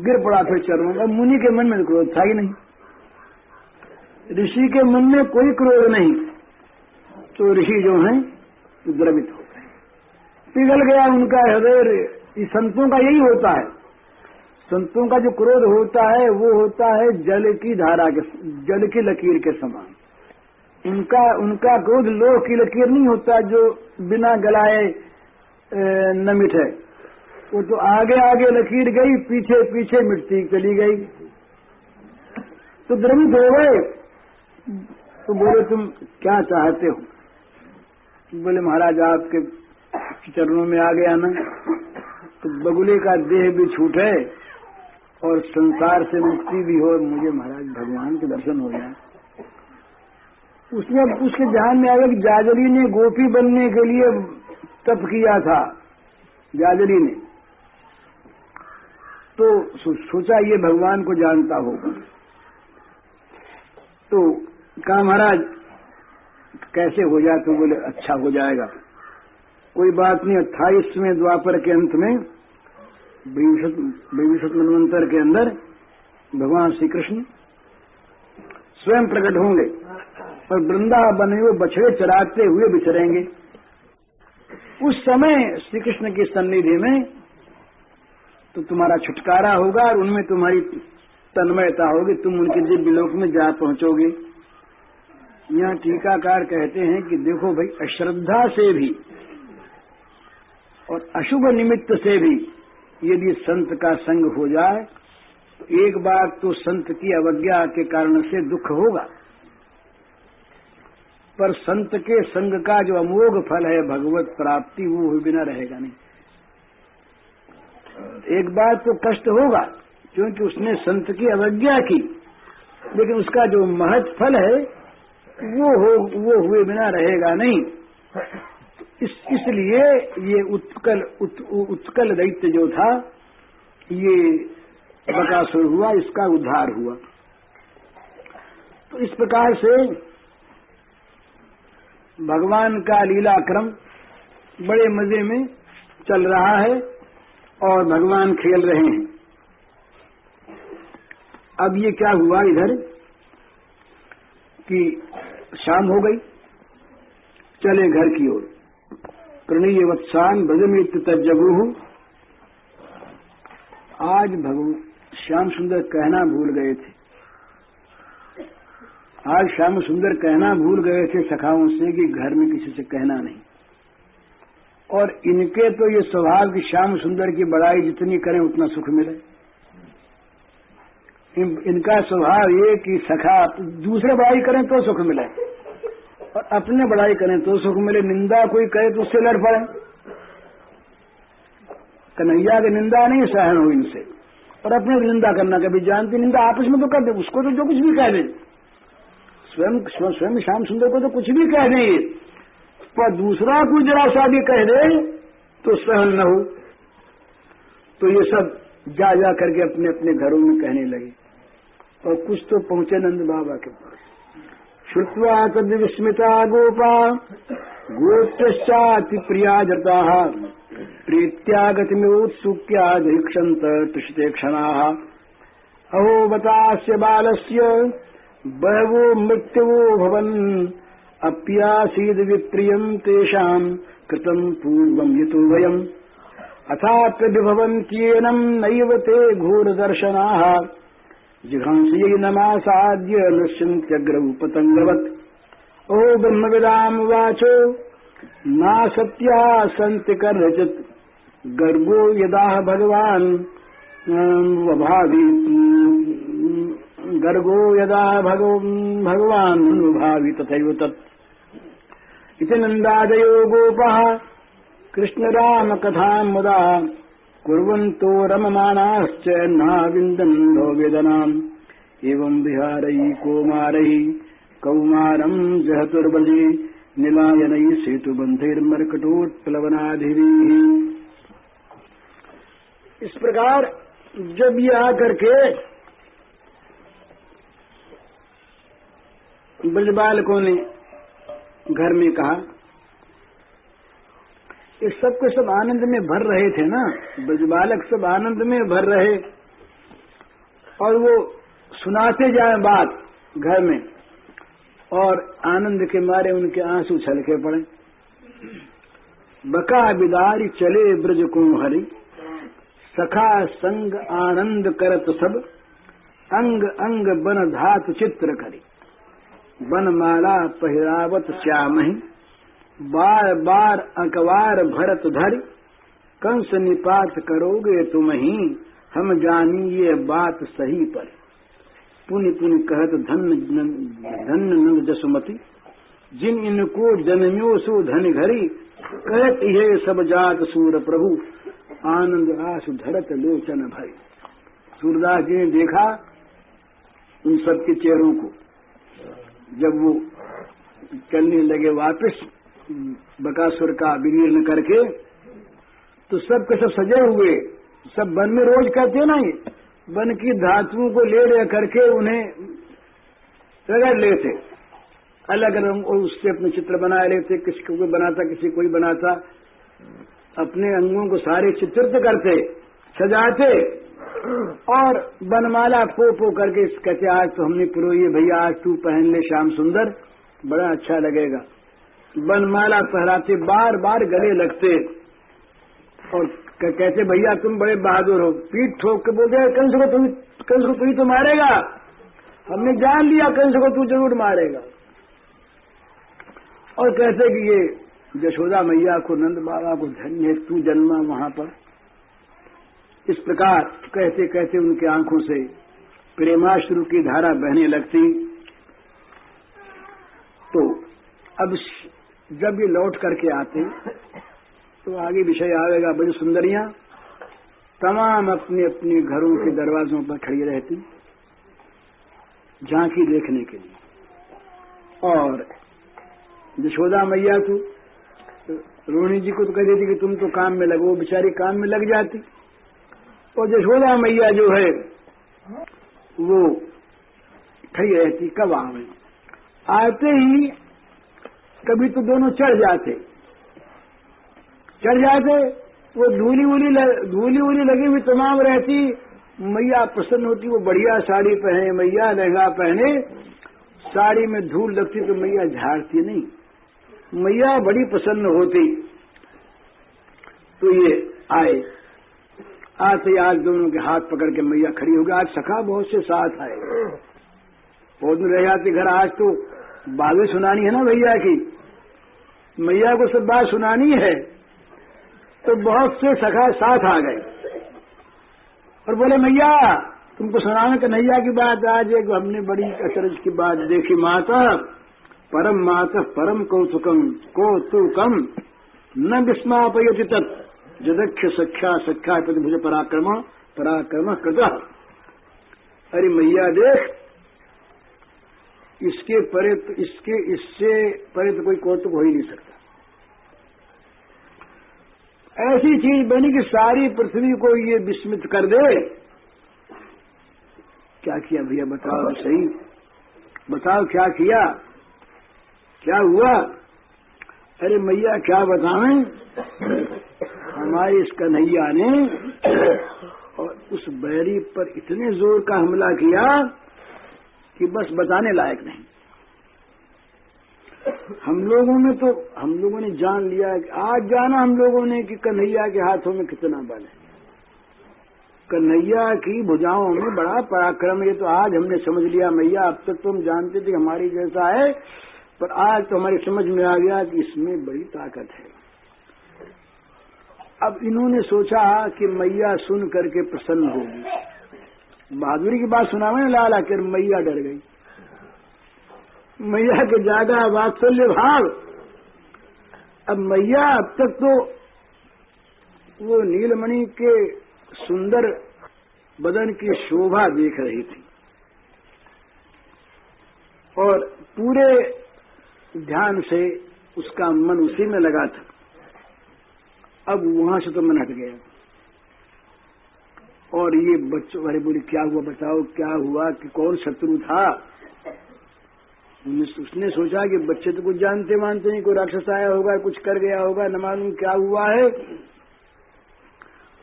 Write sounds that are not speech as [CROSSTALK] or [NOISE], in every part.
गिर पड़ा फिर चरणों में। मुनि के मन में क्रोध था ही नहीं। ऋषि के मन में कोई क्रोध नहीं। तो ऋषि जो है द्रवित हो गए। पिघल गया उनका हृदय। संतों का यही होता है। संतों का जो क्रोध होता है, वो होता है जल की धारा के जल की लकीर के समान। उनका उनका क्रोध लोह की लकीर नहीं होता जो बिना गलाए न मिटे वो तो आगे आगे लकीर गई, पीछे पीछे मिट्टी चली गई। तो द्रवित हो गए। तो बोले, तुम क्या चाहते हो? बोले, महाराज, आपके चरणों में आ गया ना तो बगुले का देह भी छूटे और संसार से मुक्ति भी हो, मुझे महाराज भगवान के दर्शन हो जाए। उसने उसके ध्यान में आया कि जाजरी ने गोपी बनने के लिए तप किया था। जाजरी ने। तो सोचा ये भगवान को जानता होगा। तो कहा, महाराज, कैसे हो जाए? तो बोले अच्छा हो जाएगा। कोई बात नहीं, अट्ठाईसवें द्वापर के अंत में विभूषत मनवंतर के अंदर भगवान श्री कृष्ण स्वयं प्रकट होंगे और वृंदावन वो बछड़े चराते हुए बिछरेंगे उस समय श्री कृष्ण की सन्निधि में तो तुम्हारा छुटकारा होगा और उनमें तुम्हारी तन्मयता होगी। तुम उनके दिव्य लोक में जा पहुंचोगे। यहाँ टीकाकार कहते हैं कि देखो भाई, अश्रद्धा से भी और अशुभ निमित्त से भी यदि संत का संग हो जाए तो एक बार तो संत की अवज्ञा के कारण से दुख होगा। पर संत के संग का जो अमोघ फल है, भगवत प्राप्ति, वो बिना रहेगा नहीं। एक बार तो कष्ट होगा क्योंकि उसने संत की अवज्ञा की। लेकिन उसका जो महत फल है वो हो वो हुए बिना रहेगा नहीं। इस इसलिए ये उत्कल उत, उत्कल दैत्य जो था ये बकासुर हुआ इसका उद्धार हुआ। तो इस प्रकार से भगवान का लीला क्रम बड़े मज़े में चल रहा है। और भगवान खेल रहे हैं। अब ये क्या हुआ इधर? कि शाम हो गई, चले घर की ओर। प्रणीय वत्सान ब्रजमित तजगु आज भगवान श्याम सुंदर कहना भूल गए थे। आज श्याम सुंदर कहना भूल गए थे सखाओं से कि घर में किसी से कहना नहीं। और इनके तो ये स्वभाव की श्याम सुंदर की बड़ाई जितनी करें उतना सुख मिले। इन, इनका स्वभाव ये कि सखा दूसरे बड़ाई करें तो सुख मिले। और अपने बड़ाई करें तो सुख मिले। निंदा कोई करे तो उससे लड़ पड़े। कन्हैया की निंदा नहीं सहन हो इनसे। और अपने निंदा करना कभी जानती निंदा आपस में तो कर दे उसको तो जो कुछ भी कह दे। स्वयं स्वयं श्याम सुंदर को तो कुछ भी कह दे। पर दूसरा कोई जरा सा भी कह दे तो सहन न हो। तो ये सब जा जा करके अपने अपने घरों में कहने लगे। और कुछ तो पहुँचे नंद बाबा के पास। श्रुवा तद्विस्मिता गोपा गोप्यश्चातिप्रिया जताः प्रीत्यागतिमुत्सुक्याधिक्षन्त तुषिते क्षणाः। अहो बतास्य बालस्य, बहवो मृत्युवो भवन् अप्यासीद् विप्रियम् तेषाम् कृतम् पूर्वम् यतो वयम्। अथाप्यभिभवन्त्येनम् नैव ते घोरदर्शनाः। जिघांसयै नमासाद्य नश्यन्त्यग्रौ पतङ्गवत् ओ ब्रह्मविदाम् वाचो ना सत्या सन्ति कर्हचित् गर्भो यदाह भगवान् भावि गर्गो यदा भगो भगवान् भावि तथैव तत्। इति नन्दादयो गोपः। कृष्णरामकथाम् मुदा कुर्वन्तो रममाणाश्च नाविन्दन्धो वेदनाम् एवम् विहारैः कौमारैः कौमारम् जहतुर्वजी निलायनैः सेतुबन्धैर्मर्कटोत्प्लवनाधिभिः। इस प्रकार जब ये आकर के ब्रजबालकों ने घर में कहा ये सब के सब आनंद में भर रहे थे ना? ब्रजबालक सब आनंद में भर रहे। और वो सुनाते जाए बात घर में, और आनंद के मारे उनके आँसू छलके पड़े। बका बिदारी चले ब्रज को हरि, सखा संग आनंद करत सब, अंग अंग बन धात चित्र करी। बन माला पहिरावत श्यामही। बार बार अकबार भरत धरि, कंस निपात करोगे तुम ही हम जानी ये बात सही पर। पुनि पुनि कहत धन धन नंद जसुमती, जिन इनको जन्म्यो सो धन घरी, कहत ये सब जात सूर प्रभु, आनंद आस धरत लोचन भई सूरदास जी ने देखा उन सबके चेहरों को। जब वो चलने लगे वापस बकासुर का विलीन करके तो सब के सब सजे हुए। सब वन में रोज करते ना ये। वन की धातुओं को ले ले करके उन्हें रगड़ लेते। अलग और उससे अपने चित्र बना लेते। किसी को कोई बनाता, किसी कोई बनाता। अपने अंगों को सारे चित्रित करते, सजाते। और बनमाला पो पो करके कहते, आज तो हमने पुरोई भैया, आज तू पहन ले श्याम सुंदर। बड़ा अच्छा लगेगा। बनमाला पहराते बार बार गले लगते। और कहते, भैया, तुम बड़े बहादुर हो। पीठ ठोक के बोलते कंस को तुम कंस को तू तो मारेगा। हमने जान लिया, कंस को तू ज़रूर मारेगा। और कहते कि ये यशोदा मैया को नंद बाबा को धन्य तू जन्मा वहाँ पर। इस प्रकार कहते कहते उनकी आँखों से प्रेमाश्रु की धारा बहने लगती। तो अब जब ये लौट करके आते तो आगे विषय आएगा बड़ी सुंदरियाँ। तमाम अपने अपने घरों के दरवाजों पर खड़ी रहती, झांकी देखने के लिए। और यशोदा मैया तो रोहिणी जी को तो कह देती कि तुम तो काम में लगो बेचारी काम में लग जाती। और यशोदा मैया जो है, वो खड़ी रहती, कब आवे? आते ही कभी तो दोनों चढ़ जाते। चढ़ जाते, वो धूली उली धूली उली लगी हुई तमाम रहती, मैया प्रसन्न होती, वो बढ़िया साड़ी पहने, मैया लहंगा पहने, साड़ी में धूल लगती तो मैया झाड़ती नहीं। मैया बड़ी प्रसन्न होती। तो ये आए। आते आज दोनों के हाथ पकड़ के मैया खड़ी हो गई आज सखा बहुत से साथ आए। बहुत दिन रह जाते घर, आज तो बातें सुनानी है ना भैया की? मैया को सब बात सुनानी है तो बहुत से सखा साथ आ गए। और बोले, मैया, तुमको सुनाने का नैया की बात आज एक हमने बड़ी अचरज की बात देखी, माता, परम माता, परम कौतुकम कौतुकम, न विस्मापयति तत्। जदक्ष सख्या सख्या मुझे पराक्रम पराक्रम कृत अरे मैया देख इसके परे तो इसके इससे परे तो कोई कौतुक हो ही नहीं सकता। ऐसी चीज़ बनी कि सारी पृथ्वी को ये विस्मित कर दे। क्या किया भैया बताओ सही? बताओ क्या किया? क्या हुआ? अरे मैया क्या बताएँ? हमारे इस कन्हैया ने और उस बैरी पर इतने ज़ोर का हमला किया कि बस बताने लायक नहीं। हम लोगों ने तो हम लोगों ने जान लिया कि आज जाना हम लोगों ने कि कन्हैया के हाथों में कितना बल है। कन्हैया की भुजाओं में बड़ा पराक्रम ये तो आज हमने समझ लिया। मैया, अब तक तो हम जानते थे हमारी जैसा है, पर आज तो हमारी समझ में आ गया कि इसमें बड़ी ताकत है। अब इन्होंने सोचा कि मैया सुन करके प्रसन्न होगी। बहादुरी की बात सुना मैंने लाल आकर मैया डर गई। मैया के ज़्यादा वात्सल्य भाव। अब मैया अब तक तो वो नीलमणि के सुंदर बदन की शोभा देख रही थी। और पूरे ध्यान से उसका मन उसी में लगा था। अब वहाँ से तो मन हट गया। और ये बच्चों, अरे बोली, क्या हुआ बताओ, क्या हुआ, कि कौन शत्रु था? उसने सोचा कि बच्चे तो कुछ जानते मानते नहीं, कोई राक्षस आया होगा, कुछ कर गया होगा, न मालूम क्या हुआ है।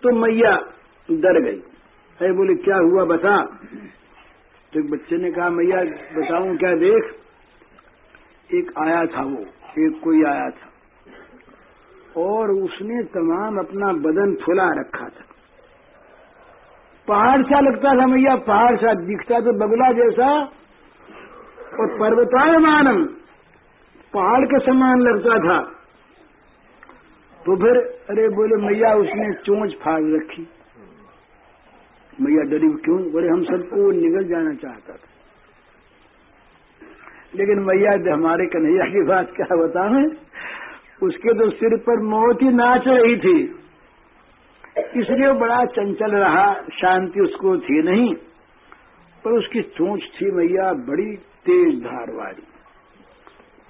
तो मैया डर गई। अरे बोले, क्या हुआ बता? तो एक बच्चे ने कहा, मैया, बताऊँ क्या, देख। एक आया था वो, एक कोई आया था। और उसने तमाम अपना बदन फुला रखा था। पहाड़ सा लगता था मैया, पहाड़ सा दिखता तो बगुला जैसा। और पर्वतायमानम पहाड़ के समान लगता था। तो फिर, अरे बोले, मैया, उसने चोंच फाड़ रखी। मैया डरी, क्यों? बोले, हम सबको निकल जाना चाहता था। लेकिन मैया, हमारे कन्हैया की बात क्या बताएँ उसके तो सिर पर मोती नाच रही थी। इसलिए बड़ा चंचल रहा, शांति उसको थी नहीं, पर उसकी चोंच थी मैया बड़ी तेज धार वाली।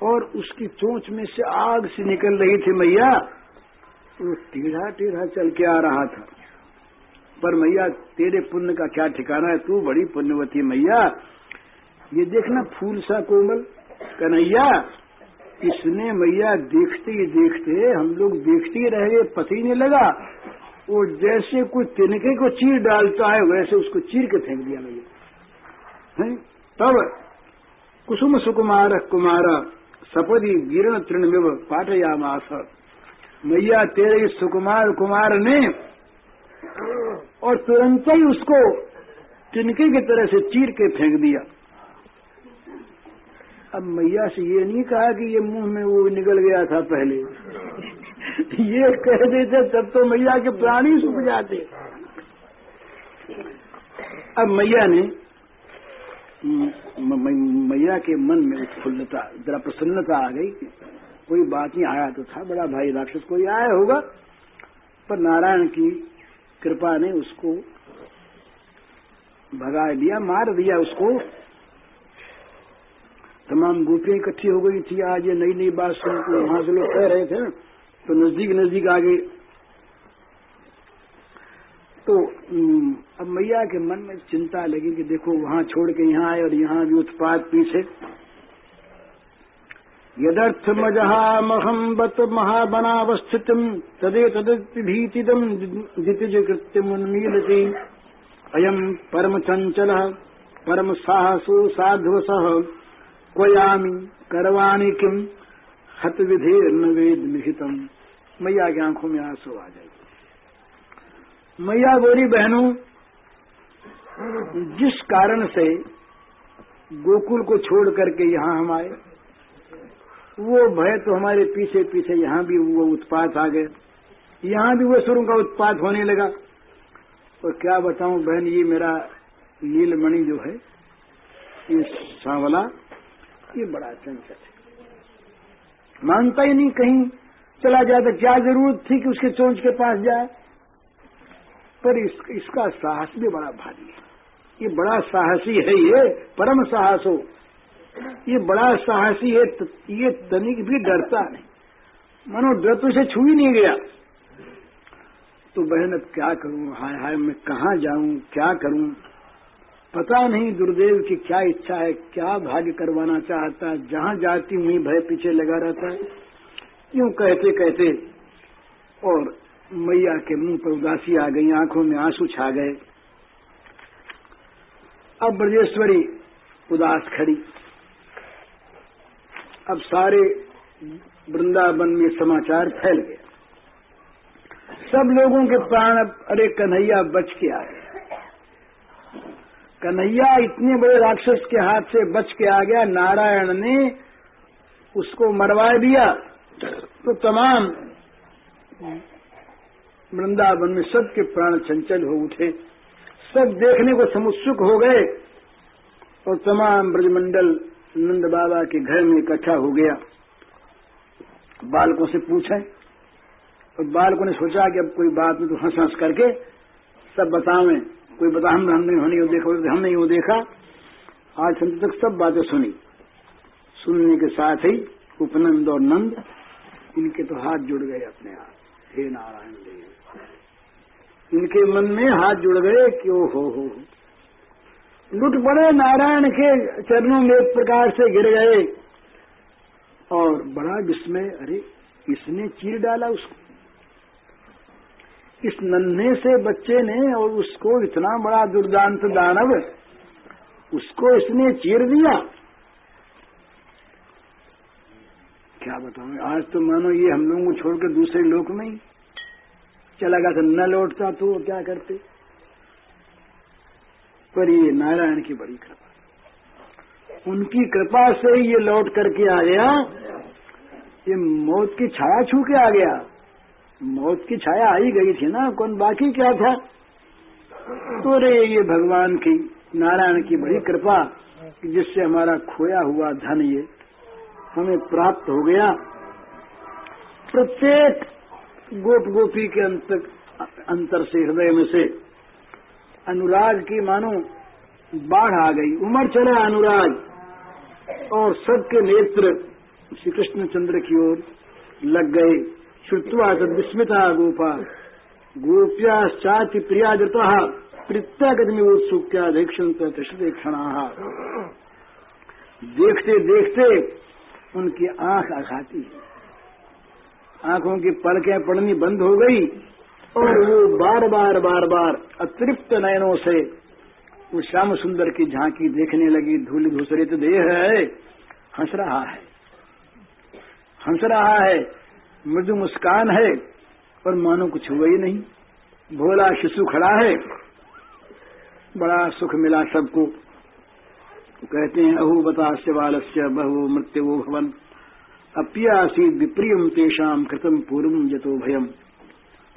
और उसकी चोंच में से आग से निकल रही थी मैया, वो टीढ़ा टीढ़ा चल के आ रहा था। पर मैया, तेरे पुण्य का क्या ठिकाना है? तू बड़ी पुण्यवती मैया। ये देखना फूल सा कोमल, कन्हैया इसने मैया देखते ही देखते हम लोग देखते ही रह, पति नहीं लगा। वो जैसे कोई तिनके को चीर डालता है, वैसे उसको चीर के फेंक दिया मैया। तब कुसुम सुकुमार कुमार सपदी गिरण तृणमिव पाठयामास। मैया तेरे सुकुमार कुमार ने और तुरंत ही उसको तिनके की तरह से चीर के फेंक दिया। अब मैया से ये नहीं कहा कि ये मुँह में वो निकल गया था पहले। ये कह देते, तब तो मैया के प्राण सूख जाते। अब मैया ने मैया के मन में उत्फुल्लता जरा प्रसन्नता आ गई कोई बात नहीं, आया तो था, बड़ा भाई राक्षस कोई आया होगा। पर नारायण की कृपा ने उसको भगा दिया, मार दिया उसको। तमाम गोपियाँ इकट्ठी हो गई थी। आज ये नई नई बात सुन के वहाँ से लोग कह रहे थे तो नज़दीक नज़दीक आ गए तो अब मैया के मन में चिंता लगी कि देखो, वहाँ छोड़ के यहाँ आए और यहाँ भी उत्पाद पीछे। यदर्थ मजहामहम बत महाबनावस्थित तदे तदीतिदम दितिज कृत्यमुन्मीलति अयम परम चंचल परम साहसो साध्वस। क्वयामी करवाणी किम? हत विधेर न वेद लिखितम मैया की आँखों में आँसू आ जाए मैया गोरी बहनों, जिस कारण से गोकुल को छोड़ करके यहाँ हम आए, वो भय तो हमारे पीछे पीछे यहाँ भी वो उत्पात आ गए। यहाँ भी वो सुरों का उत्पात होने लगा। और क्या बताऊँ बहन, ये मेरा नीलमणि जो है, ये सांवला ये बड़ा चंचल है। मानता ही नहीं कहीं चला जाए तो क्या ज़रूरत थी कि उसके चोंच के पास जाए? पर इस, इसका साहस भी बड़ा भारी है। ये बड़ा साहसी है ये परम साहस। हो ये बड़ा साहसी है त, ये तनिक भी डरता नहीं। मनो डर तो इसे छू ही नहीं गया। तो बहन अब क्या करूँ? हाय हाय मैं कहाँ जाऊँ? क्या करूँ? पता नहीं गुरुदेव की क्या इच्छा है, क्या भाग्य करवाना चाहता है, जहाँ जाती हुई भय पीछे लगा रहता है। यूँ कहते कहते और मैया के मुँह पर उदासी आ गई, आँखों में आँसू छा गए। अब ब्रजेश्वरी उदास खड़ी। अब सारे वृंदावन में समाचार फैल गया सब लोगों के प्राण अरे कन्हैया बच के आ गया कन्हैया इतने बड़े राक्षस के हाथ से बच के आ गया, नारायण ने उसको मरवा दिया। तो तमाम वृंदावन में सबके प्राण चंचल हो उठे। सब देखने को समुत्सुक हो गए और तमाम ब्रजमंडल नंद बाबा के घर में इकट्ठा हो गया। बालकों से पूछे। और बालकों ने सोचा कि अब कोई बात नहीं तो हंस हंस करके सब बतावें। कोई बता हम हमने नहीं वो देखा हम नहीं वो देखा। आज संत तक सब बातें सुनी। सुनने के साथ ही उपनंद और नंद, इनके तो हाथ जुड़ गए अपने आप। हे नारायण देव। इनके मन में हाथ जुड़ गए कि ओ हो हो लुट पड़े नारायण के चरणों में एक प्रकार से गिर गए। और बड़ा विस्मय, अरे इसने चीर डाला उसको? इस नन्हे से बच्चे ने और उसको इतना बड़ा दुर्दांत दानव, उसको इसने चीर दिया। क्या बताऊँ, आज तो मानो ये हम लोगों को छोड़कर दूसरे लोक में ही चला गया था, न लौटता तो क्या करते? पर ये नारायण की बड़ी कृपा। उनकी कृपा से ये लौट करके आ गया। ये मौत की छाया छू के आ गया। मौत की छाया आई गई थी ना, कौन बाकी क्या था? तो रे ये भगवान की, नारायण की बड़ी कृपा, जिससे हमारा खोया हुआ धन ये हमें प्राप्त हो गया। प्रत्येक गोप गोपी के अंतर अंतर से, हृदय में से अनुराग की मानो बाढ़ आ गई उमर चला अनुराग। और सबके नेत्र श्री कृष्ण चंद्र की ओर लग गए। श्रुत्वा तद विस्मिता गोपा। गोप्याश्चाति प्रियादृता प्रत्यागति उत्सुक्याधीक्षण क्षणा देखते देखते उनकी आँख आघाती। आँखों की पलकें पड़नी बंद हो गई और वो बार बार बार बार अतृप्त नयनों से वो श्याम सुंदर की झांकी देखने लगी। धूल धूसरित देह है। हंस रहा है। हंस रहा है। मृदु मुस्कान है और मानो कुछ हुआ ही नहीं। भोला शिशु खड़ा है। बड़ा सुख मिला सबको। कहते हैं, अहो बता बालस्य बहु मृत्यु भवन। अप्यासी विप्रियम तेषाम कृतम पूर्व जतो भयम।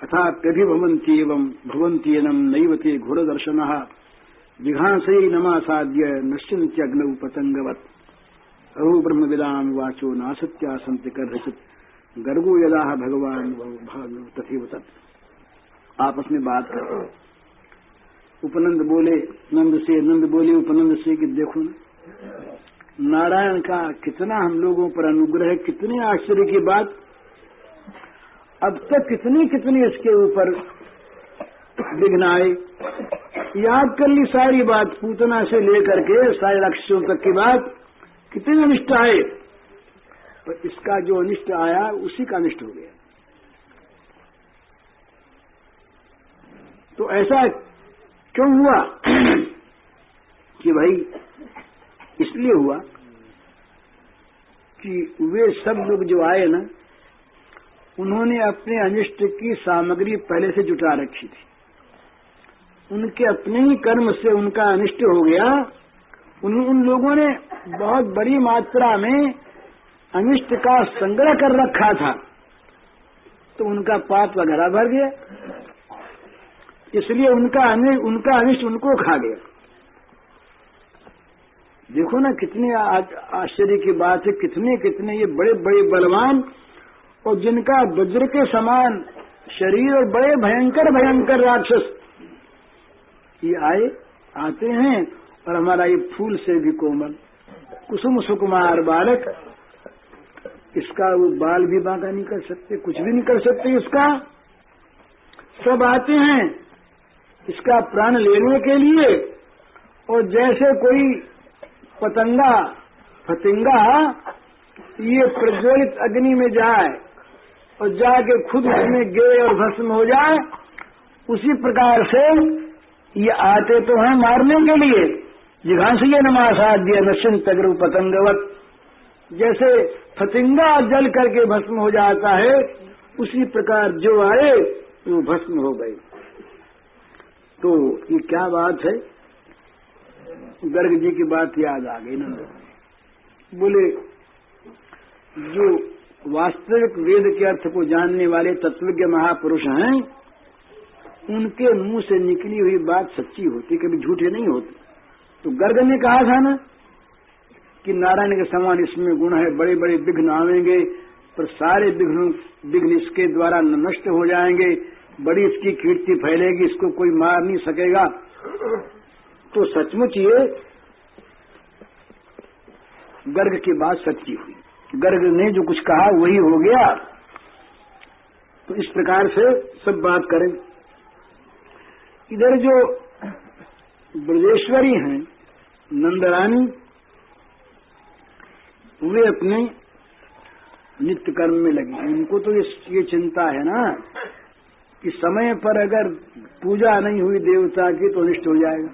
अथाप्यभिभवन्त्येवं भवन्त्येनं नैव ते घोरदर्शनः। जिघांसै नमासाद्य नश्यन्त्यग्नौ पतङ्गवत्। अहो ब्रह्मविदाम वाचो नासत्या सन्ति कर्हचित् गर्गो यदा भगवान तथी तत्। आपस में बात कर उपनंद बोले, नंद से, नंद बोले, उपनंद से कि देखो नारायण का कितना हम लोगों पर अनुग्रह, कितने आश्चर्य की बात। अब तक कितनी कितनी इसके ऊपर विघ्न आए याद कर ली सारी बात, पूतना से लेकर के सारे राक्षसों तक की बात। कितने अनिष्ट आए पर इसका जो अनिष्ट आया उसी का अनिष्ट हो गया। तो ऐसा क्यों हुआ? [CLEARS THROAT] कि भाई इसलिए हुआ कि वे सब लोग जो आए ना उन्होंने अपने अनिष्ट की सामग्री पहले से जुटा रखी थी। उनके अपने ही कर्म से उनका अनिष्ट हो गया। उन, उन लोगों ने बहुत बड़ी मात्रा में अनिष्ट का संग्रह कर रखा था तो उनका पाप वगैरह भर गया। इसलिए उनका उनका अनिष्ट उनको खा गया। देखो ना कितने आश्चर्य की बात है, कितने कितने ये बड़े बड़े बलवान और जिनका वज्र के समान शरीर और बड़े भयंकर भयंकर राक्षस। ये आए, आते हैं और हमारा ये फूल से भी कोमल। कुसुम सुकुमार बालक इसका वो बाल भी बांका नहीं कर सकते, कुछ भी नहीं कर सकते इसका सब आते हैं इसका प्राण लेने के लिए। और जैसे कोई पतंगा, फतिंगा, ये प्रज्वलित अग्नि में जाए और जाके खुद उसमें गिरे और भस्म हो जाए, उसी प्रकार से ये आते तो हैं मारने के लिए। जिघांसीय नमासाध्य नश्चिंत अग्र पतंगवत। जैसे फतिंगा जल करके भस्म हो जाता है, उसी प्रकार जो आए, वो भस्म हो गए। तो ये क्या बात है? गर्ग जी की बात याद आ गई नंद बोले, जो वास्तविक वेद के अर्थ को जानने वाले तत्वज्ञ महापुरुष हैं, उनके मुँह से निकली हुई बात सच्ची होती, कभी झूठे नहीं होते। तो गर्ग ने कहा था ना कि नारायण के समान इसमें गुण है बड़े बड़े विघ्न आवेंगे, पर सारे विघ्न विघ्न इसके द्वारा नष्ट हो जाएँगे। बड़ी इसकी कीर्ति फैलेगी, इसको कोई मार नहीं सकेगा। तो सचमुच ये गर्ग की बात सच्ची हुई। गर्ग ने जो कुछ कहा, वही हो गया। तो इस प्रकार से सब बात करें। इधर जो ब्रजेश्वरी हैं, नंदरानी वे अपने नित्य कर्म में लगी उनको तो ये चिंता है ना कि समय पर अगर पूजा नहीं हुई देवता की तो अनिष्ट हो जाएगा।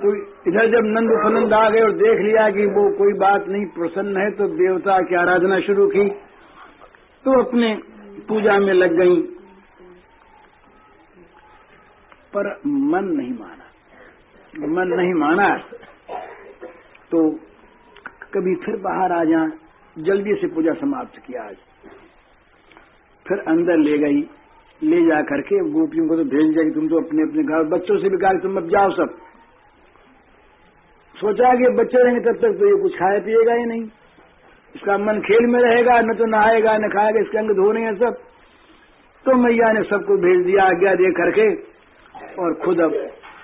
तो इधर जब नंद फनंद आ गए और देख लिया कि वो कोई बात नहीं, प्रसन्न है तो देवता की आराधना शुरू की तो अपने पूजा में लग गई। पर मन नहीं माना। मन नहीं माना। तो कभी फिर बाहर आ जा जल्दी से पूजा समाप्त किया आज। फिर अंदर ले गई, ले जा करके गोपियों को तो भेज कि तुम तो अपने अपने घर, बच्चों से भी कहा तुम अब जाओ सब। सोचा कि बच्चे रहेंगे, तब तक तो ये कुछ खाए पिएगा ही नहीं। इसका मन खेल में रहेगा, न तो नहाएगा, न खाएगा, इसके अंग धो धोने हैं सब। तो मैया ने सबको भेज दिया, आज्ञा दे करके, और खुद अब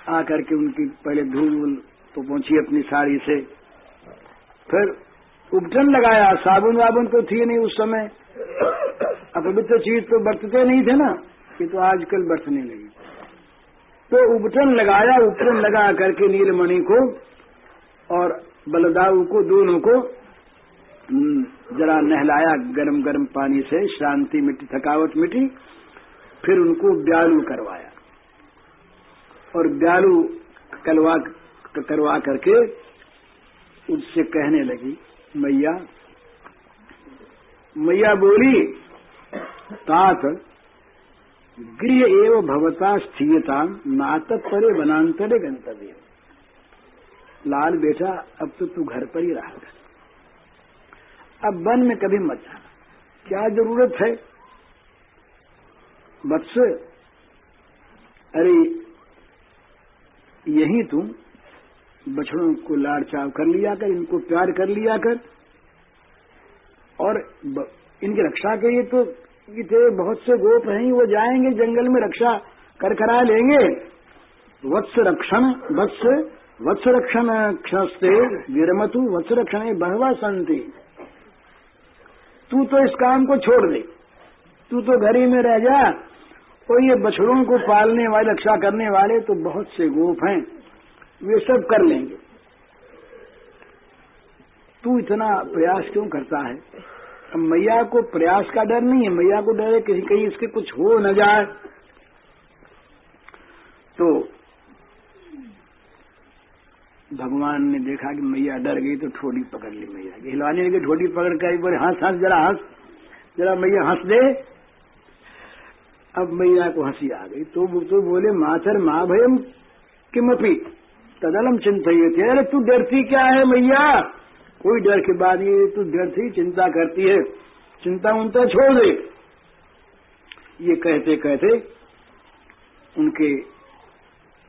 आकर के उनकी पहले धूल तो पहुँची अपनी साड़ी से। फिर उपटन लगाया साबुन वाबुन तो थी नहीं उस समय। अपवित्र चीज़ तो बरतते नहीं थे ना ये तो आजकल बरतने लगी। तो उपटन लगाया उपटन लगा करके नीलमणि को और बलदाऊ को दोनों को हम्म, जरा नहलाया गरम गरम पानी से शांति मिट्टी थकावट मिट्टी फिर उनको ब्यालू करवाया। और ब्यालू कलवा करवा करके उससे कहने लगी, मैया मैया बोली, तात, गृह एव भवता स्थियता नात परे वनांतरे गंतव्य। लाल बेटा, अब तो तू घर पर ही रहा कर। अब वन में कभी मत जाना। क्या ज़रूरत है? वत्स अरे, यही तुम बछड़ों को लाड़ चाव कर लिया कर, इनको प्यार कर लिया कर। और इनकी रक्षा के लिए तो ये बहुत से गोप हैं, वो जाएँगे जंगल में रक्षा कर करा लेंगे। वत्स रक्षण, वत्स वत्स रक्षण क्षणस्ते विरमतु, वत्स रक्षण बहवा संति। तू तो इस काम को छोड़ दे। तू तो घर ही में रह जा। और ये बछड़ों को पालने वाले, रक्षा करने वाले तो बहुत से गोप हैं। वे सब कर लेंगे। तू इतना प्रयास क्यों करता है? अब मैया को प्रयास का डर नहीं है। मैया को डर है किसी कहीं इसके कुछ हो न जाए। तो भगवान ने देखा कि मैया डर गई तो ठोडी पकड़ ली मैया। की हिलवाने लगे, ठोडी पकड़ कर बोले, हंस हंस, जरा हंस, जरा मैया हंस दे। अब मैया को हँसी आ गई। तो तो बोले माथर माँ भयम किमपी। तदलम चिंतित अरे तू डरती क्या है मैया? कोई डर की बात ये तू डरती, चिंता करती है। चिंता उनता छोड़ दे। ये कहते कहते उनके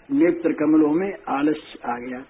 नेत्र कमलों में आलस्य आ गया।